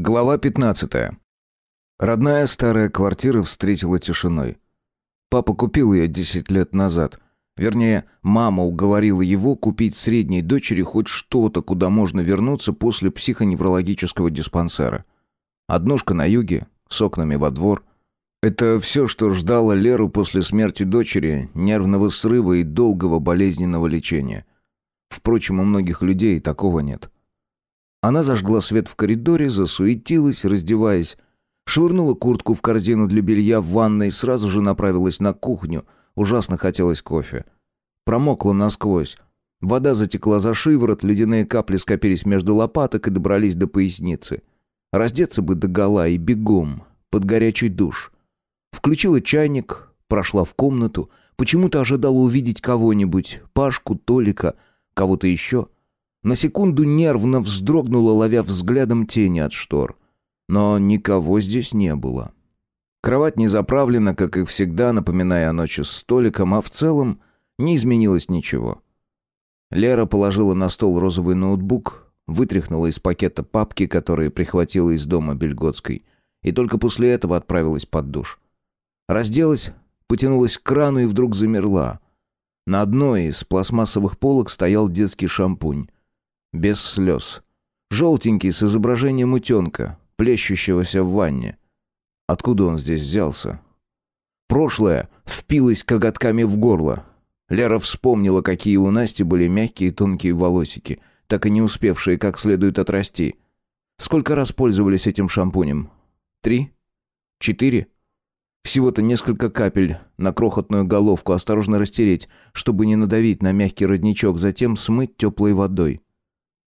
Глава 15. Родная старая квартира встретила тишиной. Папа купил ее 10 лет назад. Вернее, мама уговорила его купить средней дочери хоть что-то, куда можно вернуться после психоневрологического диспансера. Однушка на юге, с окнами во двор. Это все, что ждало Леру после смерти дочери, нервного срыва и долгого болезненного лечения. Впрочем, у многих людей такого нет. Она зажгла свет в коридоре, засуетилась, раздеваясь, швырнула куртку в корзину для белья в ванной, сразу же направилась на кухню. Ужасно хотелось кофе. Промокла насквозь. Вода затекла за шиворот, ледяные капли скопились между лопаток и добрались до поясницы. Раздеться бы догола и бегом, под горячий душ. Включила чайник, прошла в комнату, почему-то ожидала увидеть кого-нибудь, Пашку, Толика, кого-то еще — на секунду нервно вздрогнула, ловя взглядом тени от штор. Но никого здесь не было. Кровать не заправлена, как и всегда, напоминая о ночи с столиком, а в целом не изменилось ничего. Лера положила на стол розовый ноутбук, вытряхнула из пакета папки, которые прихватила из дома Бельготской, и только после этого отправилась под душ. Разделась, потянулась к крану и вдруг замерла. На одной из пластмассовых полок стоял детский шампунь без слез. Желтенький, с изображением утенка, плещущегося в ванне. Откуда он здесь взялся? Прошлое впилось коготками в горло. Лера вспомнила, какие у Насти были мягкие тонкие волосики, так и не успевшие как следует отрасти. Сколько раз пользовались этим шампунем? Три? Четыре? Всего-то несколько капель на крохотную головку осторожно растереть, чтобы не надавить на мягкий родничок, затем смыть теплой водой.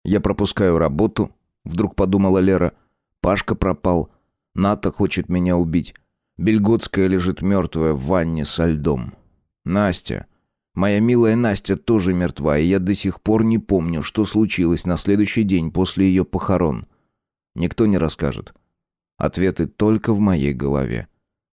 Я пропускаю работу, вдруг подумала Лера. Пашка пропал. Ната хочет меня убить. Бельготская лежит мертвая в ванне со льдом. Настя. Моя милая Настя тоже мертва, и я до сих пор не помню, что случилось на следующий день после ее похорон. Никто не расскажет. Ответы только в моей голове.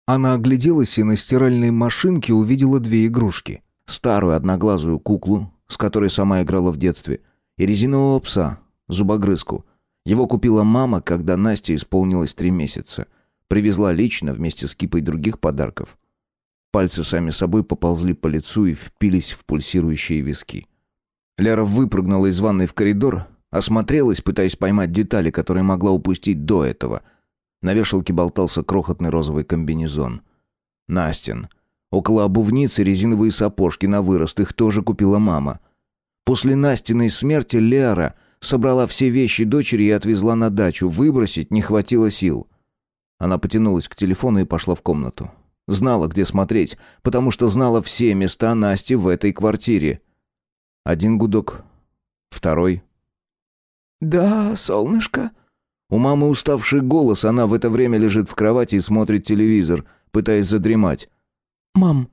Она огляделась и на стиральной машинке увидела две игрушки. Старую одноглазую куклу, с которой сама играла в детстве – и резинового пса, зубогрызку. Его купила мама, когда Насте исполнилось три месяца. Привезла лично вместе с кипой других подарков. Пальцы сами собой поползли по лицу и впились в пульсирующие виски. Лера выпрыгнула из ванной в коридор, осмотрелась, пытаясь поймать детали, которые могла упустить до этого. На вешалке болтался крохотный розовый комбинезон. Настин. Около обувницы резиновые сапожки на вырост, их тоже купила мама — После Настиной смерти Лера собрала все вещи дочери и отвезла на дачу. Выбросить не хватило сил. Она потянулась к телефону и пошла в комнату. Знала, где смотреть, потому что знала все места Насти в этой квартире. Один гудок, второй. «Да, солнышко?» У мамы уставший голос, она в это время лежит в кровати и смотрит телевизор, пытаясь задремать. «Мам,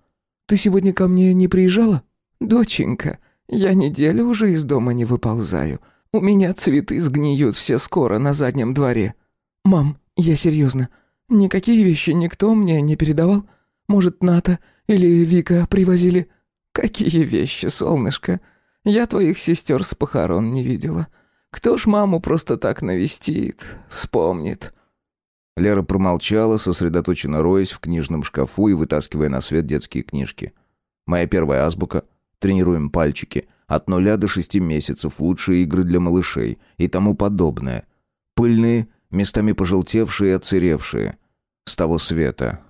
ты сегодня ко мне не приезжала?» «Доченька, я неделю уже из дома не выползаю. У меня цветы сгниют все скоро на заднем дворе. Мам, я серьезно. Никакие вещи никто мне не передавал? Может, Ната или Вика привозили? Какие вещи, солнышко? Я твоих сестер с похорон не видела. Кто ж маму просто так навестит, вспомнит?» Лера промолчала, сосредоточенно роясь в книжном шкафу и вытаскивая на свет детские книжки. «Моя первая азбука», тренируем пальчики, от нуля до шести месяцев, лучшие игры для малышей и тому подобное. Пыльные, местами пожелтевшие и отсыревшие. С того света,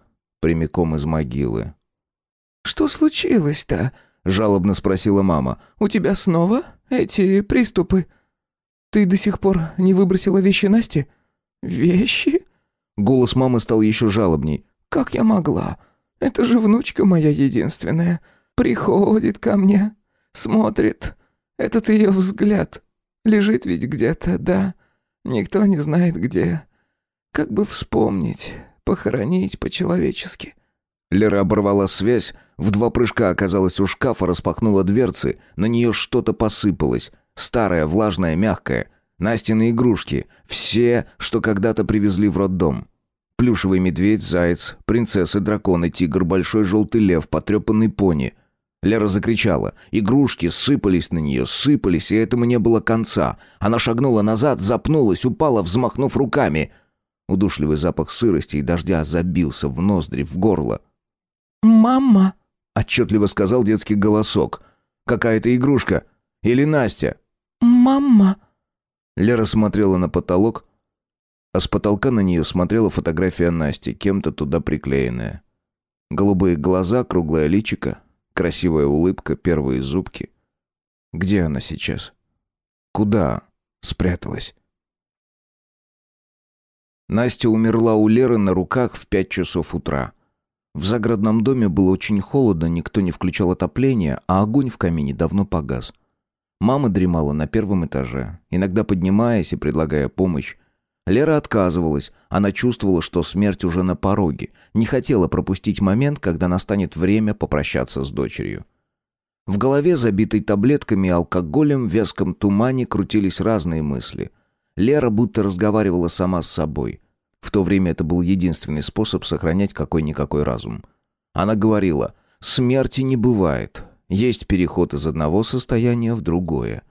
прямиком из могилы. «Что случилось-то?» — жалобно спросила мама. «У тебя снова эти приступы? Ты до сих пор не выбросила вещи Насти?» «Вещи?» Голос мамы стал еще жалобней. «Как я могла? Это же внучка моя единственная. Приходит ко мне, смотрит. Этот ее взгляд. Лежит ведь где-то, да. Никто не знает где. Как бы вспомнить, похоронить по-человечески. Лера оборвала связь, в два прыжка оказалась у шкафа, распахнула дверцы, на нее что-то посыпалось. Старое, влажное, мягкое. Настины игрушки. Все, что когда-то привезли в роддом. Плюшевый медведь, заяц, принцессы, драконы, тигр, большой желтый лев, потрепанный пони. Лера закричала. Игрушки сыпались на нее, сыпались, и этому не было конца. Она шагнула назад, запнулась, упала, взмахнув руками. Удушливый запах сырости и дождя забился в ноздри, в горло. «Мама!» — отчетливо сказал детский голосок. «Какая-то игрушка. Или Настя?» «Мама!» Лера смотрела на потолок, а с потолка на нее смотрела фотография Насти, кем-то туда приклеенная. Голубые глаза, круглое личико, красивая улыбка, первые зубки. Где она сейчас? Куда спряталась? Настя умерла у Леры на руках в пять часов утра. В загородном доме было очень холодно, никто не включал отопление, а огонь в камине давно погас. Мама дремала на первом этаже, иногда поднимаясь и предлагая помощь. Лера отказывалась, она чувствовала, что смерть уже на пороге, не хотела пропустить момент, когда настанет время попрощаться с дочерью. В голове, забитой таблетками и алкоголем, в вязком тумане крутились разные мысли. Лера будто разговаривала сама с собой. В то время это был единственный способ сохранять какой-никакой разум. Она говорила «Смерти не бывает, есть переход из одного состояния в другое.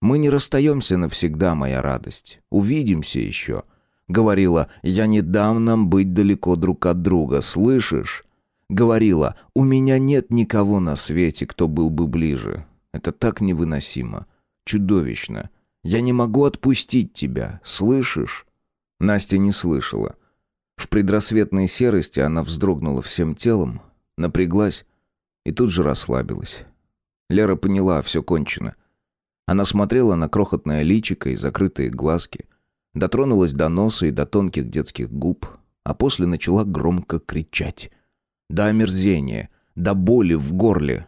Мы не расстаемся навсегда, моя радость. Увидимся еще. Говорила, я не дам нам быть далеко друг от друга, слышишь? Говорила, у меня нет никого на свете, кто был бы ближе. Это так невыносимо, чудовищно. Я не могу отпустить тебя, слышишь? Настя не слышала. В предрассветной серости она вздрогнула всем телом, напряглась, и тут же расслабилась. Лера поняла, все кончено. Она смотрела на крохотное личико и закрытые глазки, дотронулась до носа и до тонких детских губ, а после начала громко кричать. До омерзения, до боли в горле.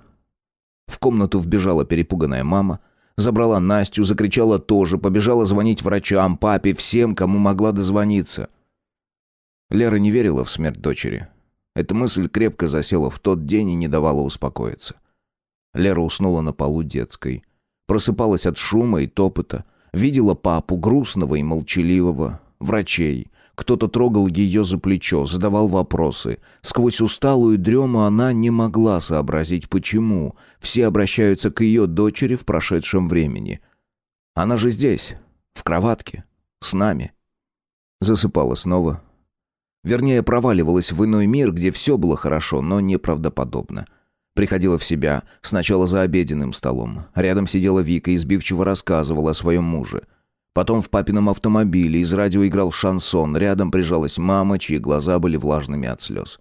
В комнату вбежала перепуганная мама, забрала Настю, закричала тоже, побежала звонить врачам, папе, всем, кому могла дозвониться. Лера не верила в смерть дочери. Эта мысль крепко засела в тот день и не давала успокоиться. Лера уснула на полу детской. Просыпалась от шума и топота. Видела папу, грустного и молчаливого, врачей. Кто-то трогал ее за плечо, задавал вопросы. Сквозь усталую дрему она не могла сообразить, почему. Все обращаются к ее дочери в прошедшем времени. Она же здесь, в кроватке, с нами. Засыпала снова, Вернее, проваливалась в иной мир, где все было хорошо, но неправдоподобно. Приходила в себя, сначала за обеденным столом. Рядом сидела Вика и избивчиво рассказывала о своем муже. Потом в папином автомобиле из радио играл шансон, рядом прижалась мама, чьи глаза были влажными от слез.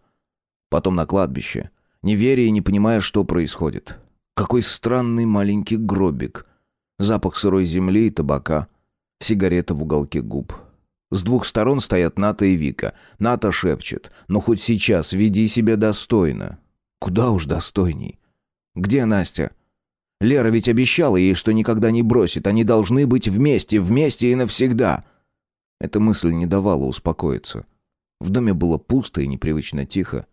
Потом на кладбище, не веря и не понимая, что происходит. Какой странный маленький гробик. Запах сырой земли и табака. Сигарета в уголке губ. С двух сторон стоят Ната и Вика. Ната шепчет. «Ну хоть сейчас веди себя достойно». Куда уж достойней. Где Настя? Лера ведь обещала ей, что никогда не бросит. Они должны быть вместе, вместе и навсегда. Эта мысль не давала успокоиться. В доме было пусто и непривычно тихо.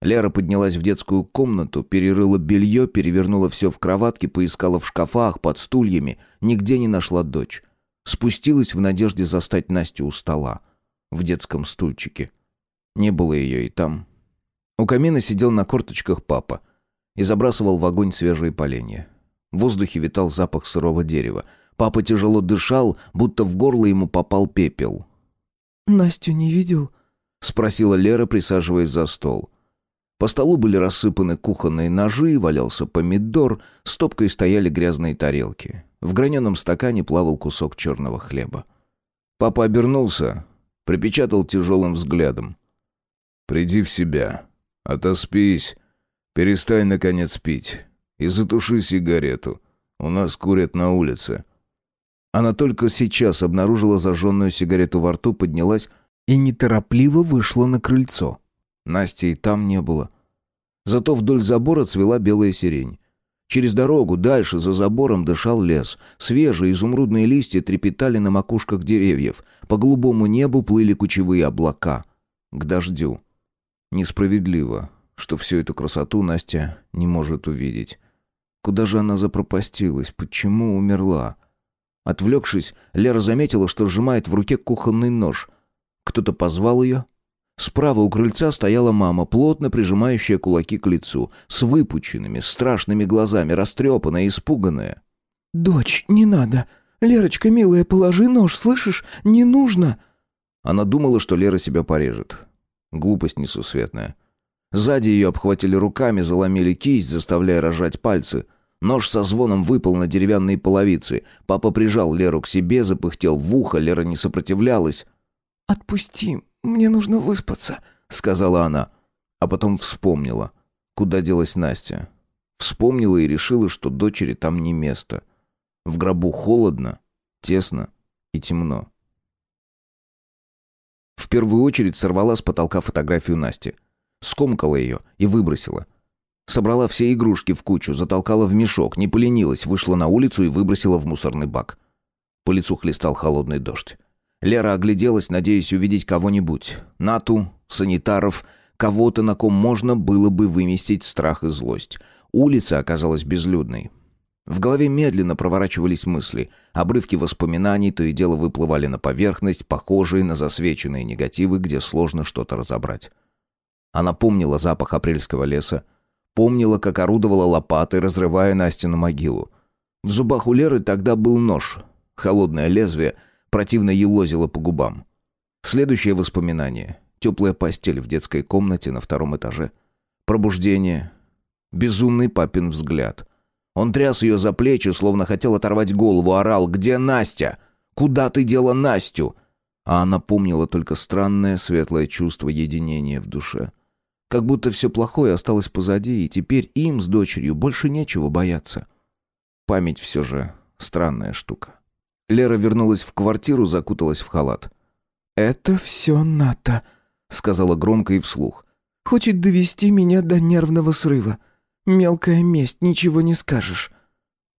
Лера поднялась в детскую комнату, перерыла белье, перевернула все в кроватке, поискала в шкафах, под стульями. Нигде не нашла дочь. Спустилась в надежде застать Настю у стола. В детском стульчике. Не было ее и там. У камина сидел на корточках папа и забрасывал в огонь свежие поленья. В воздухе витал запах сырого дерева. Папа тяжело дышал, будто в горло ему попал пепел. «Настю не видел?» — спросила Лера, присаживаясь за стол. По столу были рассыпаны кухонные ножи, валялся помидор, стопкой стояли грязные тарелки. В граненом стакане плавал кусок черного хлеба. Папа обернулся, припечатал тяжелым взглядом. «Приди в себя, отоспись, перестань, наконец, пить и затуши сигарету. У нас курят на улице». Она только сейчас обнаружила зажженную сигарету во рту, поднялась и неторопливо вышла на крыльцо. Насти и там не было. Зато вдоль забора цвела белая сирень. Через дорогу, дальше, за забором, дышал лес. Свежие изумрудные листья трепетали на макушках деревьев. По голубому небу плыли кучевые облака. К дождю. Несправедливо, что всю эту красоту Настя не может увидеть. Куда же она запропастилась? Почему умерла? Отвлекшись, Лера заметила, что сжимает в руке кухонный нож. Кто-то позвал ее. Справа у крыльца стояла мама, плотно прижимающая кулаки к лицу, с выпученными, страшными глазами, растрепанная, испуганная. «Дочь, не надо. Лерочка, милая, положи нож, слышишь? Не нужно!» Она думала, что Лера себя порежет. Глупость несусветная. Сзади ее обхватили руками, заломили кисть, заставляя рожать пальцы. Нож со звоном выпал на деревянные половицы. Папа прижал Леру к себе, запыхтел в ухо, Лера не сопротивлялась. «Отпусти, мне нужно выспаться», — сказала она. А потом вспомнила, куда делась Настя. Вспомнила и решила, что дочери там не место. В гробу холодно, тесно и темно. В первую очередь сорвала с потолка фотографию Насти. Скомкала ее и выбросила. Собрала все игрушки в кучу, затолкала в мешок, не поленилась, вышла на улицу и выбросила в мусорный бак. По лицу хлестал холодный дождь. Лера огляделась, надеясь увидеть кого-нибудь. Нату, санитаров, кого-то, на ком можно было бы выместить страх и злость. Улица оказалась безлюдной. В голове медленно проворачивались мысли. Обрывки воспоминаний то и дело выплывали на поверхность, похожие на засвеченные негативы, где сложно что-то разобрать. Она помнила запах апрельского леса, помнила, как орудовала лопатой, разрывая Настину могилу. В зубах у Леры тогда был нож. Холодное лезвие противно елозило по губам. Следующее воспоминание. Теплая постель в детской комнате на втором этаже. Пробуждение. Безумный папин взгляд — он тряс ее за плечи, словно хотел оторвать голову, орал «Где Настя? Куда ты дела Настю?» А она помнила только странное светлое чувство единения в душе. Как будто все плохое осталось позади, и теперь им с дочерью больше нечего бояться. Память все же странная штука. Лера вернулась в квартиру, закуталась в халат. «Это все Ната», — сказала громко и вслух. «Хочет довести меня до нервного срыва. Мелкая месть, ничего не скажешь.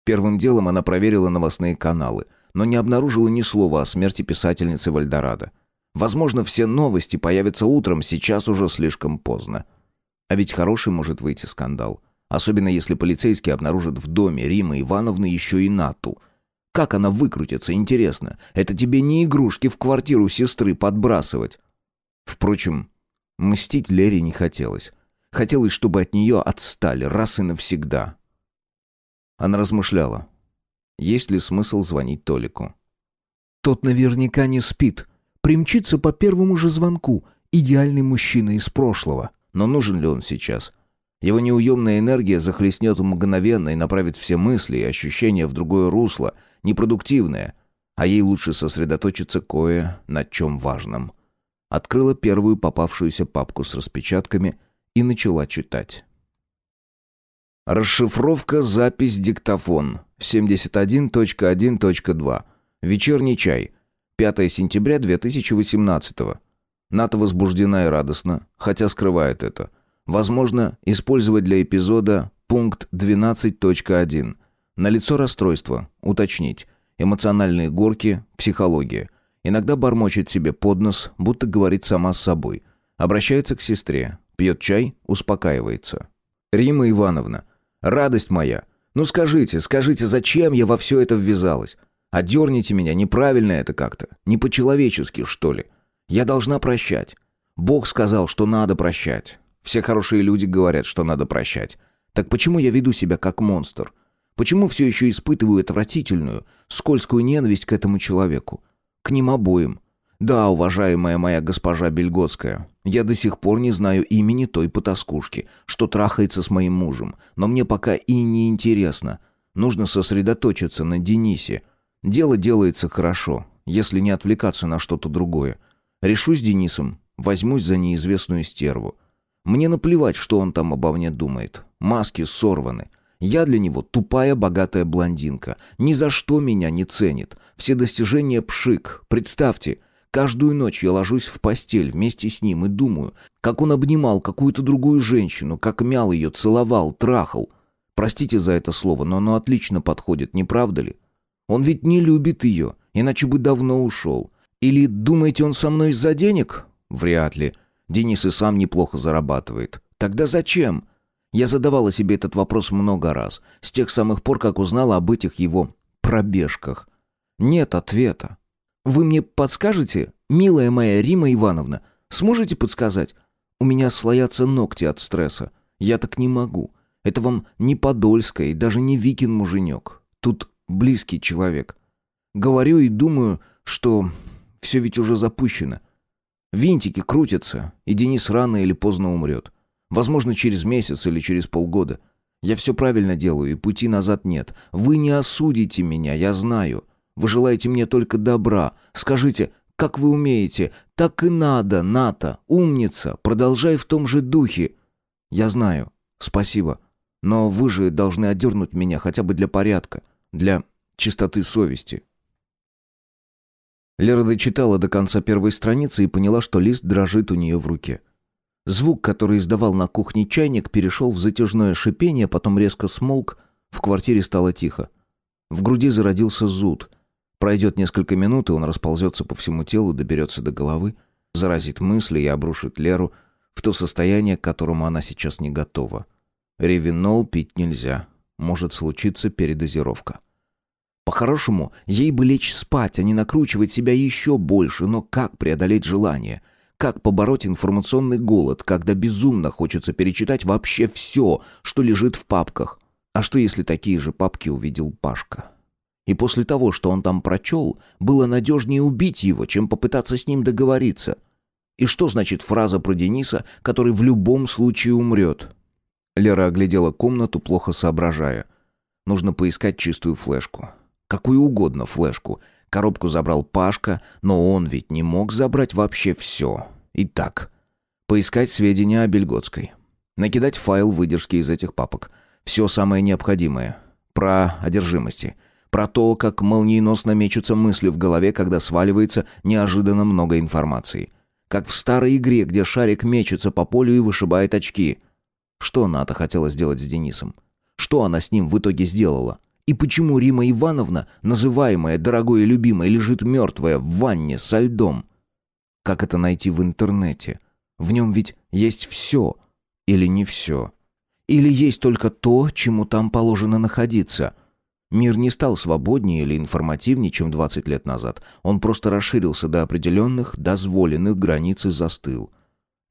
Первым делом она проверила новостные каналы, но не обнаружила ни слова о смерти писательницы Вальдорадо. Возможно, все новости появятся утром, сейчас уже слишком поздно. А ведь хороший может выйти скандал. Особенно если полицейские обнаружат в доме Римы Ивановны еще и Нату. Как она выкрутится, интересно. Это тебе не игрушки в квартиру сестры подбрасывать. Впрочем, мстить Лере не хотелось. Хотелось, чтобы от нее отстали раз и навсегда. Она размышляла. Есть ли смысл звонить Толику? Тот наверняка не спит. Примчится по первому же звонку. Идеальный мужчина из прошлого. Но нужен ли он сейчас? Его неуемная энергия захлестнет мгновенно и направит все мысли и ощущения в другое русло, непродуктивное, а ей лучше сосредоточиться кое на чем важном. Открыла первую попавшуюся папку с распечатками – и начала читать. Расшифровка, запись, диктофон. 71.1.2. Вечерний чай. 5 сентября 2018. Ната возбуждена и радостна, хотя скрывает это. Возможно, использовать для эпизода пункт 12.1. Налицо расстройство. Уточнить. Эмоциональные горки, психология. Иногда бормочет себе под нос, будто говорит сама с собой. Обращается к сестре. Пьет чай, успокаивается. «Рима Ивановна, радость моя, ну скажите, скажите, зачем я во все это ввязалась? Одерните меня, неправильно это как-то, не по-человечески, что ли? Я должна прощать. Бог сказал, что надо прощать. Все хорошие люди говорят, что надо прощать. Так почему я веду себя как монстр? Почему все еще испытываю отвратительную, скользкую ненависть к этому человеку? К ним обоим. Да, уважаемая моя госпожа Бельготская, я до сих пор не знаю имени той потаскушки, что трахается с моим мужем, но мне пока и не интересно. Нужно сосредоточиться на Денисе. Дело делается хорошо, если не отвлекаться на что-то другое. Решу с Денисом, возьмусь за неизвестную стерву. Мне наплевать, что он там обо мне думает. Маски сорваны. Я для него тупая богатая блондинка. Ни за что меня не ценит. Все достижения пшик. Представьте, Каждую ночь я ложусь в постель вместе с ним и думаю, как он обнимал какую-то другую женщину, как мял ее, целовал, трахал. Простите за это слово, но оно отлично подходит, не правда ли? Он ведь не любит ее, иначе бы давно ушел. Или думаете, он со мной из-за денег? Вряд ли. Денис и сам неплохо зарабатывает. Тогда зачем? Я задавала себе этот вопрос много раз, с тех самых пор, как узнала об этих его пробежках. Нет ответа. Вы мне подскажете, милая моя Рима Ивановна, Сможете подсказать? У меня слоятся ногти от стресса. Я так не могу. Это вам не Подольская и даже не Викин-муженек. Тут близкий человек. Говорю и думаю, что все ведь уже запущено. Винтики крутятся, и Денис рано или поздно умрет. Возможно, через месяц или через полгода. Я все правильно делаю, и пути назад нет. Вы не осудите меня, я знаю. Вы желаете мне только добра. Скажите, как вы умеете? Так и надо, Ната, умница. Продолжай в том же духе. Я знаю. Спасибо. Но вы же должны отдернуть меня хотя бы для порядка, для чистоты совести. Лера дочитала до конца первой страницы и поняла, что лист дрожит у нее в руке. Звук, который издавал на кухне чайник, перешел в затяжное шипение, потом резко смолк, в квартире стало тихо. В груди зародился зуд. Пройдет несколько минут, и он расползется по всему телу, доберется до головы, заразит мысли и обрушит Леру в то состояние, к которому она сейчас не готова. Ревинол пить нельзя. Может случиться передозировка. По-хорошему, ей бы лечь спать, а не накручивать себя еще больше, но как преодолеть желание? Как побороть информационный голод, когда безумно хочется перечитать вообще все, что лежит в папках? А что если такие же папки увидел Пашка? И после того, что он там прочел, было надежнее убить его, чем попытаться с ним договориться. И что значит фраза про Дениса, который в любом случае умрет? Лера оглядела комнату, плохо соображая. Нужно поискать чистую флешку. Какую угодно флешку. Коробку забрал Пашка, но он ведь не мог забрать вообще все. Итак, поискать сведения о Бельготской. Накидать файл выдержки из этих папок. Все самое необходимое. Про одержимости. Про то, как молниеносно мечутся мысли в голове, когда сваливается неожиданно много информации. Как в старой игре, где шарик мечется по полю и вышибает очки. Что Ната хотела сделать с Денисом? Что она с ним в итоге сделала? И почему Рима Ивановна, называемая дорогой и любимой, лежит мертвая в ванне со льдом? Как это найти в интернете? В нем ведь есть все. Или не все. Или есть только то, чему там положено находиться. Мир не стал свободнее или информативнее, чем 20 лет назад. Он просто расширился до определенных, дозволенных границ и застыл.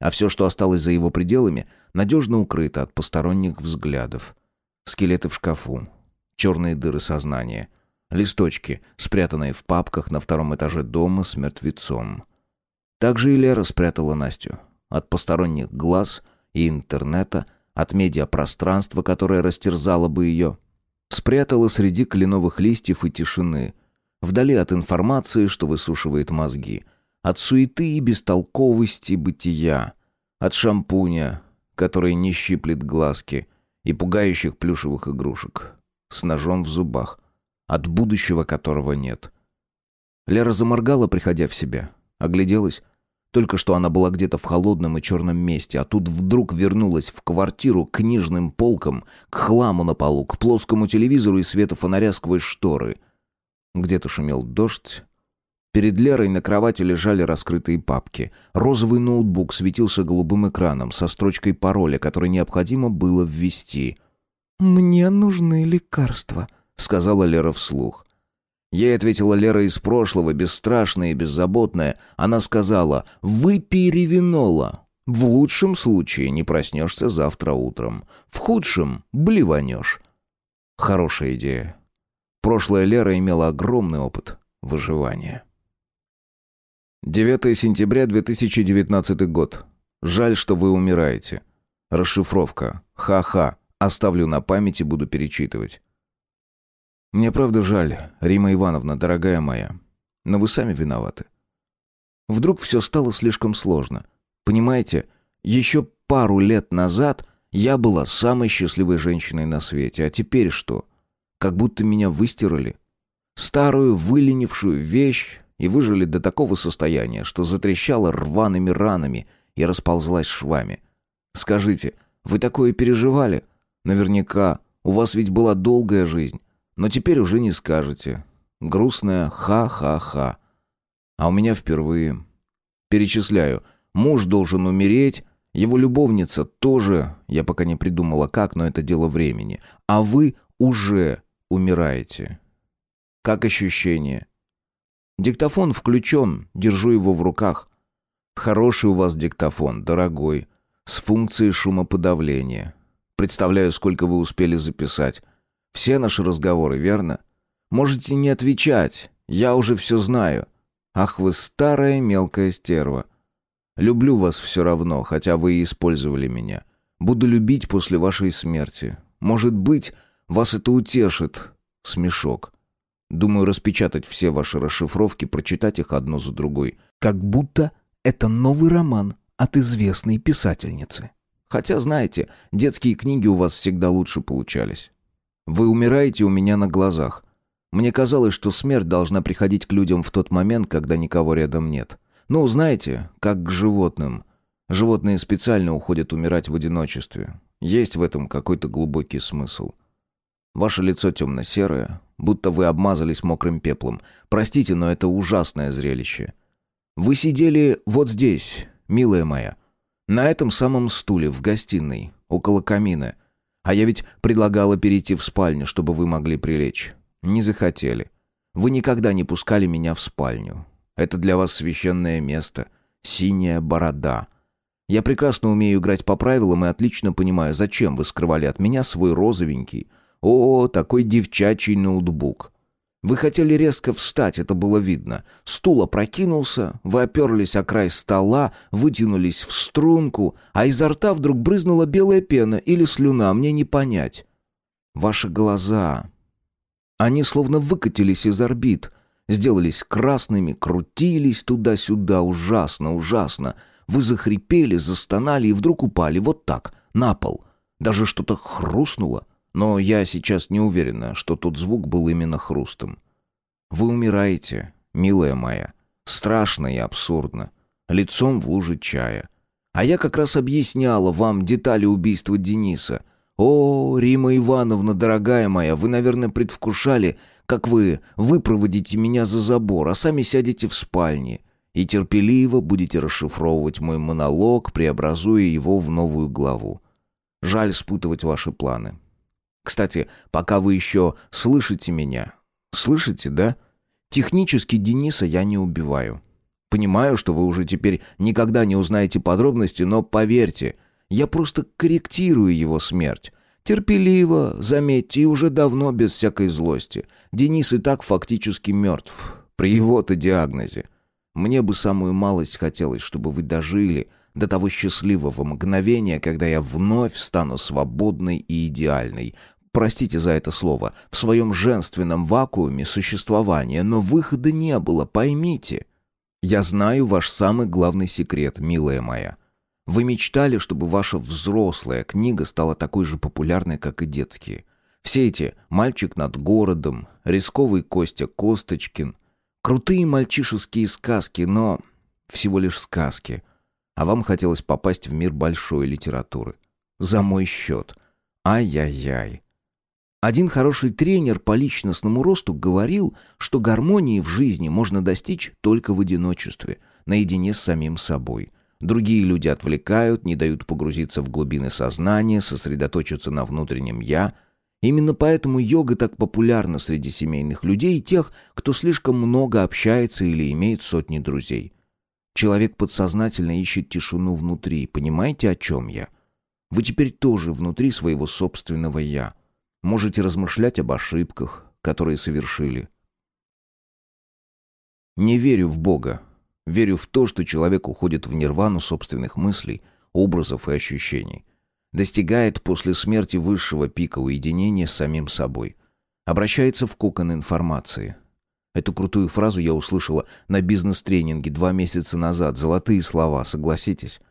А все, что осталось за его пределами, надежно укрыто от посторонних взглядов. Скелеты в шкафу, черные дыры сознания, листочки, спрятанные в папках на втором этаже дома с мертвецом. Также и Лера спрятала Настю от посторонних глаз и интернета, от медиапространства, которое растерзало бы ее. Спрятала среди кленовых листьев и тишины, вдали от информации, что высушивает мозги, от суеты и бестолковости бытия, от шампуня, который не щиплет глазки, и пугающих плюшевых игрушек с ножом в зубах, от будущего которого нет. Лера заморгала, приходя в себя. Огляделась. Только что она была где-то в холодном и черном месте, а тут вдруг вернулась в квартиру к книжным полкам, к хламу на полу, к плоскому телевизору и свету фонаря сквозь шторы. Где-то шумел дождь. Перед Лерой на кровати лежали раскрытые папки. Розовый ноутбук светился голубым экраном со строчкой пароля, который необходимо было ввести. «Мне нужны лекарства», — сказала Лера вслух. Ей ответила Лера из прошлого, бесстрашная и беззаботная. Она сказала «Выпей ревинола». В лучшем случае не проснешься завтра утром. В худшем блеванешь. Хорошая идея. Прошлая Лера имела огромный опыт выживания. 9 сентября 2019 год. Жаль, что вы умираете. Расшифровка. Ха-ха. Оставлю на памяти, буду перечитывать. Мне правда жаль, Рима Ивановна, дорогая моя. Но вы сами виноваты. Вдруг все стало слишком сложно. Понимаете, еще пару лет назад я была самой счастливой женщиной на свете, а теперь что? Как будто меня выстирали. Старую, выленившую вещь и выжили до такого состояния, что затрещала рваными ранами и расползлась швами. Скажите, вы такое переживали? Наверняка, у вас ведь была долгая жизнь, но теперь уже не скажете. Грустная ха-ха-ха. А у меня впервые. Перечисляю. Муж должен умереть, его любовница тоже, я пока не придумала как, но это дело времени. А вы уже умираете. Как ощущение? Диктофон включен, держу его в руках. Хороший у вас диктофон, дорогой, с функцией шумоподавления. Представляю, сколько вы успели записать. Все наши разговоры, верно? Можете не отвечать, я уже все знаю. Ах вы старая мелкая стерва. Люблю вас все равно, хотя вы и использовали меня. Буду любить после вашей смерти. Может быть, вас это утешит. Смешок. Думаю распечатать все ваши расшифровки, прочитать их одно за другой. Как будто это новый роман от известной писательницы. Хотя, знаете, детские книги у вас всегда лучше получались. Вы умираете у меня на глазах. Мне казалось, что смерть должна приходить к людям в тот момент, когда никого рядом нет. Ну, знаете, как к животным. Животные специально уходят умирать в одиночестве. Есть в этом какой-то глубокий смысл. Ваше лицо темно-серое, будто вы обмазались мокрым пеплом. Простите, но это ужасное зрелище. Вы сидели вот здесь, милая моя, на этом самом стуле в гостиной, около камина. А я ведь предлагала перейти в спальню, чтобы вы могли прилечь. Не захотели. Вы никогда не пускали меня в спальню. Это для вас священное место. Синяя борода. Я прекрасно умею играть по правилам и отлично понимаю, зачем вы скрывали от меня свой розовенький, о, такой девчачий ноутбук. Вы хотели резко встать, это было видно. Стул опрокинулся, вы оперлись о край стола, вытянулись в струнку, а изо рта вдруг брызнула белая пена или слюна, мне не понять. Ваши глаза... Они словно выкатились из орбит, сделались красными, крутились туда-сюда, ужасно, ужасно. Вы захрипели, застонали и вдруг упали вот так, на пол. Даже что-то хрустнуло. Но я сейчас не уверена, что тот звук был именно хрустом. Вы умираете, милая моя. Страшно и абсурдно. Лицом в луже чая. А я как раз объясняла вам детали убийства Дениса. О, Рима Ивановна, дорогая моя, вы, наверное, предвкушали, как вы выпроводите меня за забор, а сами сядете в спальне и терпеливо будете расшифровывать мой монолог, преобразуя его в новую главу. Жаль спутывать ваши планы. Кстати, пока вы еще слышите меня... Слышите, да? Технически Дениса я не убиваю. Понимаю, что вы уже теперь никогда не узнаете подробности, но поверьте, я просто корректирую его смерть. Терпеливо, заметьте, и уже давно без всякой злости. Денис и так фактически мертв. При его-то диагнозе. Мне бы самую малость хотелось, чтобы вы дожили до того счастливого мгновения, когда я вновь стану свободной и идеальной, простите за это слово, в своем женственном вакууме существования, но выхода не было, поймите. Я знаю ваш самый главный секрет, милая моя. Вы мечтали, чтобы ваша взрослая книга стала такой же популярной, как и детские. Все эти «Мальчик над городом», «Рисковый Костя Косточкин», крутые мальчишеские сказки, но всего лишь сказки. А вам хотелось попасть в мир большой литературы. За мой счет. Ай-яй-яй. Один хороший тренер по личностному росту говорил, что гармонии в жизни можно достичь только в одиночестве, наедине с самим собой. Другие люди отвлекают, не дают погрузиться в глубины сознания, сосредоточиться на внутреннем «я». Именно поэтому йога так популярна среди семейных людей и тех, кто слишком много общается или имеет сотни друзей. Человек подсознательно ищет тишину внутри, понимаете, о чем я? Вы теперь тоже внутри своего собственного «я». Можете размышлять об ошибках, которые совершили. Не верю в Бога. Верю в то, что человек уходит в нирвану собственных мыслей, образов и ощущений. Достигает после смерти высшего пика уединения с самим собой. Обращается в кокон информации. Эту крутую фразу я услышала на бизнес-тренинге два месяца назад. Золотые слова, согласитесь.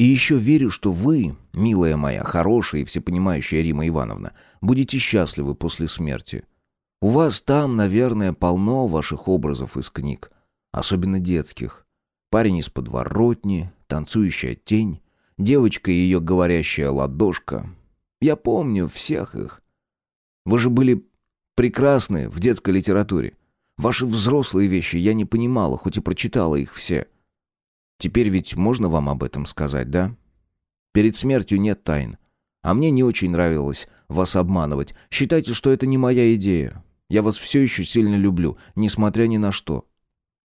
И еще верю, что вы, милая моя, хорошая и всепонимающая Рима Ивановна, будете счастливы после смерти. У вас там, наверное, полно ваших образов из книг, особенно детских. Парень из подворотни, танцующая тень, девочка и ее говорящая ладошка. Я помню всех их. Вы же были прекрасны в детской литературе. Ваши взрослые вещи я не понимала, хоть и прочитала их все. — Теперь ведь можно вам об этом сказать, да? Перед смертью нет тайн. А мне не очень нравилось вас обманывать. Считайте, что это не моя идея. Я вас все еще сильно люблю, несмотря ни на что.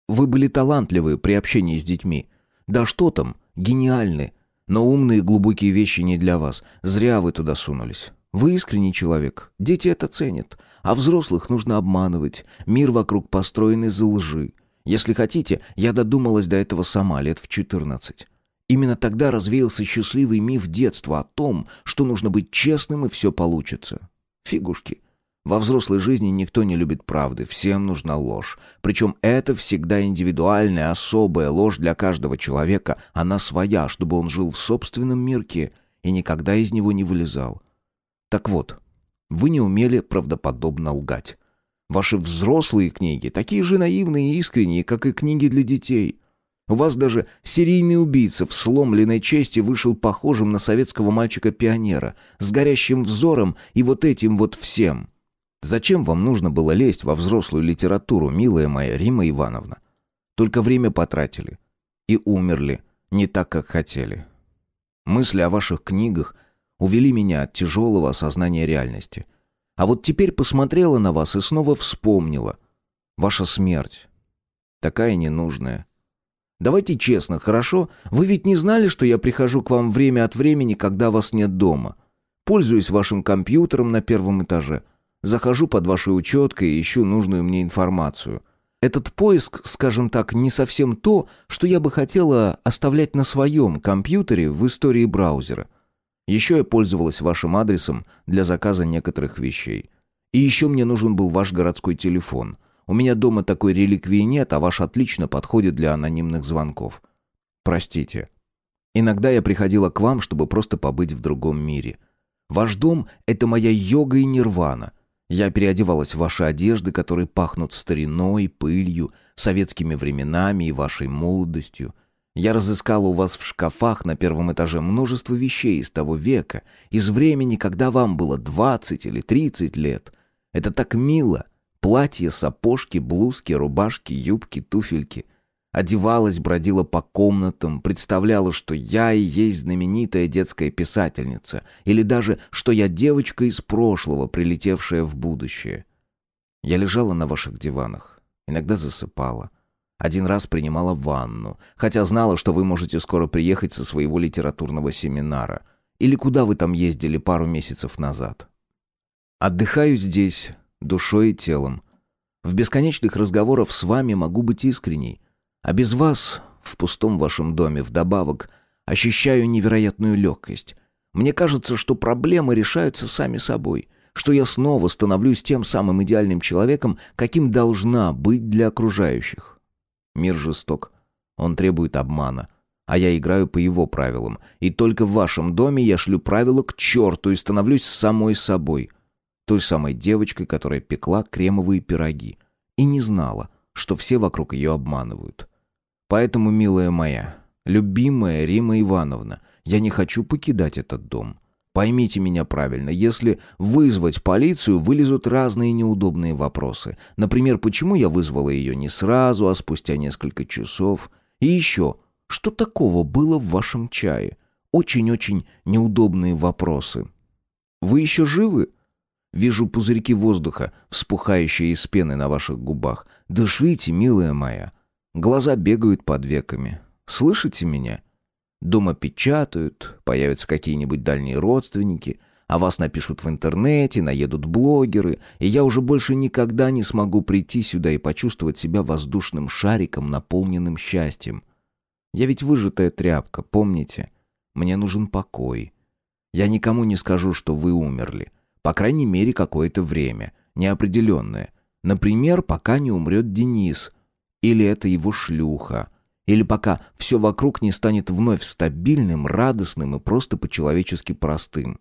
Вы были талантливы при общении с детьми. Да что там, гениальны. Но умные глубокие вещи не для вас. Зря вы туда сунулись. Вы искренний человек. Дети это ценят. А взрослых нужно обманывать. Мир вокруг построен из лжи. Если хотите, я додумалась до этого сама лет в 14. Именно тогда развеялся счастливый миф детства о том, что нужно быть честным и все получится. Фигушки. Во взрослой жизни никто не любит правды, всем нужна ложь. Причем это всегда индивидуальная, особая ложь для каждого человека. Она своя, чтобы он жил в собственном мирке и никогда из него не вылезал. Так вот, вы не умели правдоподобно лгать. Ваши взрослые книги такие же наивные и искренние, как и книги для детей. У вас даже серийный убийца в сломленной чести вышел похожим на советского мальчика-пионера, с горящим взором и вот этим вот всем. Зачем вам нужно было лезть во взрослую литературу, милая моя Рима Ивановна? Только время потратили. И умерли, не так, как хотели. Мысли о ваших книгах увели меня от тяжелого осознания реальности. А вот теперь посмотрела на вас и снова вспомнила. Ваша смерть. Такая ненужная. Давайте честно, хорошо? Вы ведь не знали, что я прихожу к вам время от времени, когда вас нет дома? Пользуюсь вашим компьютером на первом этаже. Захожу под вашей учеткой и ищу нужную мне информацию. Этот поиск, скажем так, не совсем то, что я бы хотела оставлять на своем компьютере в истории браузера. Еще я пользовалась вашим адресом для заказа некоторых вещей. И еще мне нужен был ваш городской телефон – у меня дома такой реликвии нет, а ваш отлично подходит для анонимных звонков. Простите. Иногда я приходила к вам, чтобы просто побыть в другом мире. Ваш дом — это моя йога и нирвана. Я переодевалась в ваши одежды, которые пахнут стариной, пылью, советскими временами и вашей молодостью. Я разыскала у вас в шкафах на первом этаже множество вещей из того века, из времени, когда вам было двадцать или тридцать лет. Это так мило, Платья, сапожки, блузки, рубашки, юбки, туфельки. Одевалась, бродила по комнатам, представляла, что я и есть знаменитая детская писательница, или даже, что я девочка из прошлого, прилетевшая в будущее. Я лежала на ваших диванах, иногда засыпала. Один раз принимала ванну, хотя знала, что вы можете скоро приехать со своего литературного семинара. Или куда вы там ездили пару месяцев назад. Отдыхаю здесь, душой и телом. В бесконечных разговорах с вами могу быть искренней, а без вас, в пустом вашем доме, вдобавок, ощущаю невероятную легкость. Мне кажется, что проблемы решаются сами собой, что я снова становлюсь тем самым идеальным человеком, каким должна быть для окружающих. Мир жесток. Он требует обмана. А я играю по его правилам. И только в вашем доме я шлю правила к черту и становлюсь самой собой — той самой девочкой, которая пекла кремовые пироги и не знала, что все вокруг ее обманывают. Поэтому, милая моя, любимая Рима Ивановна, я не хочу покидать этот дом. Поймите меня правильно, если вызвать полицию, вылезут разные неудобные вопросы. Например, почему я вызвала ее не сразу, а спустя несколько часов? И еще, что такого было в вашем чае? Очень-очень неудобные вопросы. Вы еще живы? Вижу пузырьки воздуха, вспухающие из пены на ваших губах. Дышите, милая моя. Глаза бегают под веками. Слышите меня? Дома печатают, появятся какие-нибудь дальние родственники, а вас напишут в интернете, наедут блогеры, и я уже больше никогда не смогу прийти сюда и почувствовать себя воздушным шариком, наполненным счастьем. Я ведь выжатая тряпка, помните? Мне нужен покой. Я никому не скажу, что вы умерли. По крайней мере, какое-то время. Неопределенное. Например, пока не умрет Денис. Или это его шлюха. Или пока все вокруг не станет вновь стабильным, радостным и просто по-человечески простым.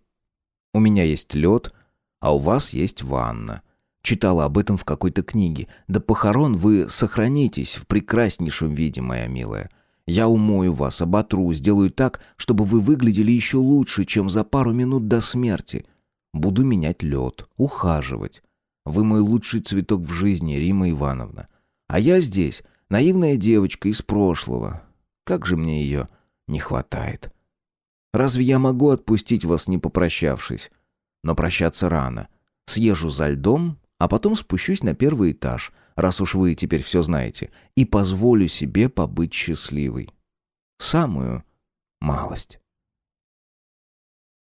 У меня есть лед, а у вас есть ванна. Читала об этом в какой-то книге. До похорон вы сохранитесь в прекраснейшем виде, моя милая. Я умою вас, оботру, сделаю так, чтобы вы выглядели еще лучше, чем за пару минут до смерти. Буду менять лед, ухаживать. Вы мой лучший цветок в жизни, Рима Ивановна. А я здесь, наивная девочка из прошлого. Как же мне ее не хватает. Разве я могу отпустить вас, не попрощавшись? Но прощаться рано. Съезжу за льдом, а потом спущусь на первый этаж, раз уж вы теперь все знаете, и позволю себе побыть счастливой. Самую малость.